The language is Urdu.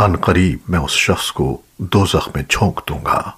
ان قریب میں اس شخص کو دوزخ میں جھونک دوں گا۔